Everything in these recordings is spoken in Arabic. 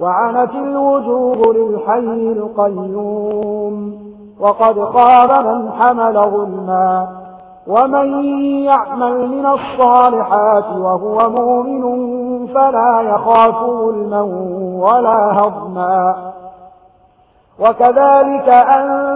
وعنت الوجوه للحي القيوم وقد قاب من حمل ظلما ومن يعمل من الصالحات وهو مؤمن فلا يخاف ظلما ولا هضما. وكذلك أنت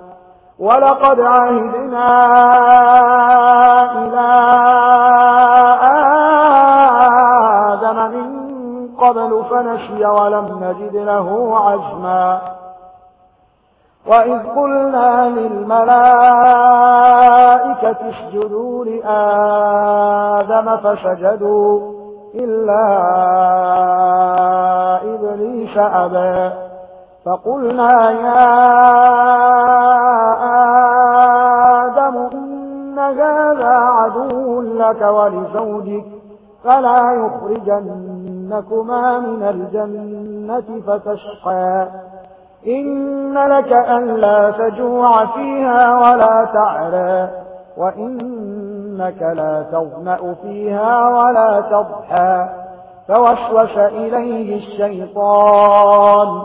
ولقد عهدنا إلى آدم من قبل فنشي ولم نجد له عزما. وإذ قلنا للملائكة اسجدوا لآدم فسجدوا إلا إبليس أبا فقلنا يا آدم إن هذا عدو لك ولزوجك فلا يخرجنكما من الجنة فتشقى إن لك ألا تجوع فيها ولا تعرى وإنك لا تغنأ فيها ولا تضحى فوسوس إليه الشيطان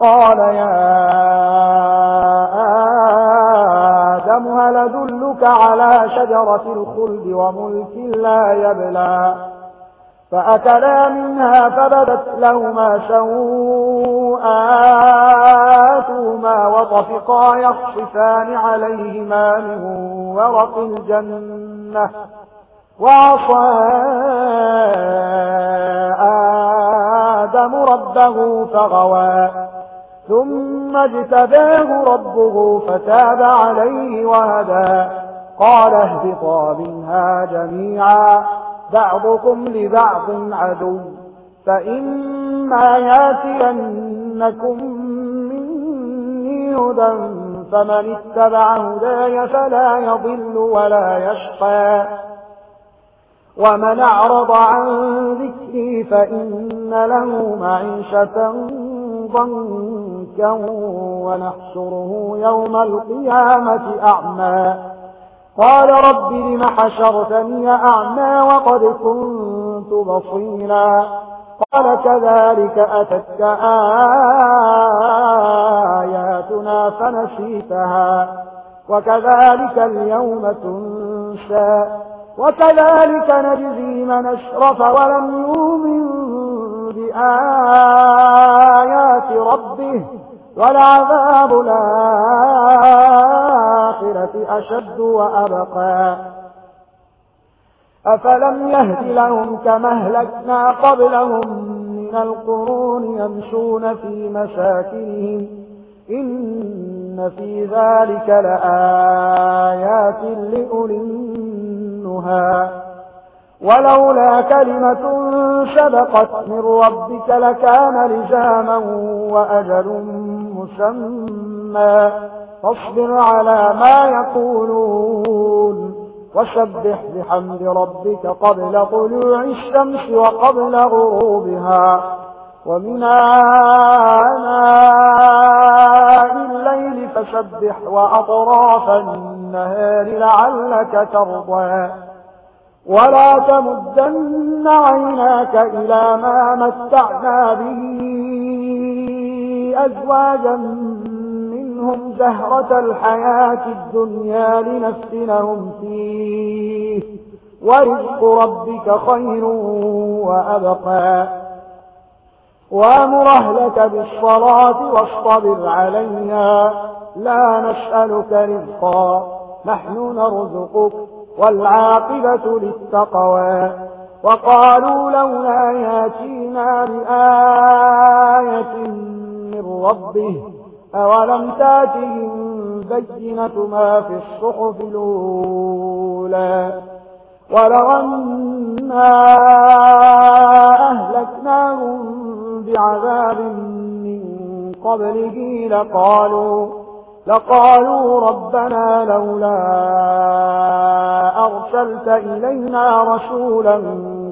قال يا أَلَمْ هَلْ أَدُلُّكَ عَلَى شَجَرَةِ الْخُلْدِ وَمُلْكٍ لَا يَبْلَى؟ فَأَكَلَا مِنْهَا فَبَدَتْ لَهُمَا سَوْآتُهُمَا وَطَفِقَا يَخْصِفَانِ عَلَيْهِمَا مِنْ وَرَقِ الْجَنَّةِ وَعَصَى آدَمُ رَبَّهُ فَغَوَى. ثم اجتباه ربه فتاب عليه وهدى. قال اهبطا منها جميعا بعضكم لبعض عدو فإما ياتينكم مني هدى فمن اتبع هداي فلا يضل ولا يشقى. ومن أعرض عن ذكري فإن له معيشة ضنكا. بكا ونحشره يوم القيامة أعمى. قال رب لم حشرتني أعمى وقد كنت بصيرا. قال كذلك أتتك آياتنا فنسيتها. وكذلك اليوم تنسى. وكذلك نجزي من أشرف ولم يؤمن بآيات ربه. ولعذاب الآخرة أشد وأبقى. أفلم يهد لهم كما أهلكنا قبلهم من القرون يمشون في مشاكلهم. إن في ذلك لآيات لأولنها ولولا كلمة سبقت من ربك لكان لجاما وأجل مسمى. فاصبر على ما يقولون. وسبح بحمد ربك قبل طلوع الشمس وقبل غروبها. ومن آناء الليل فسبح وأطراف النهار لعلك ترضى. ولا تمدن عيناك إلى ما متعنا به. أزواجا منهم زهرة الحياة الدنيا لنفتنهم فيه. ورزق ربك خير وأبقى. وأمر أهلك بالصلاة واصطبر علينا لا نسألك رزقا. نحن نرزقك والعاقبة للتقوى. وقالوا لولا ياتينا بآية ربه أولم تأتهم بينة ما في الصحف الأولى ولو أنا أهلكناهم بعذاب من قبله لقالوا لقالوا ربنا لولا أرسلت إلينا رسولا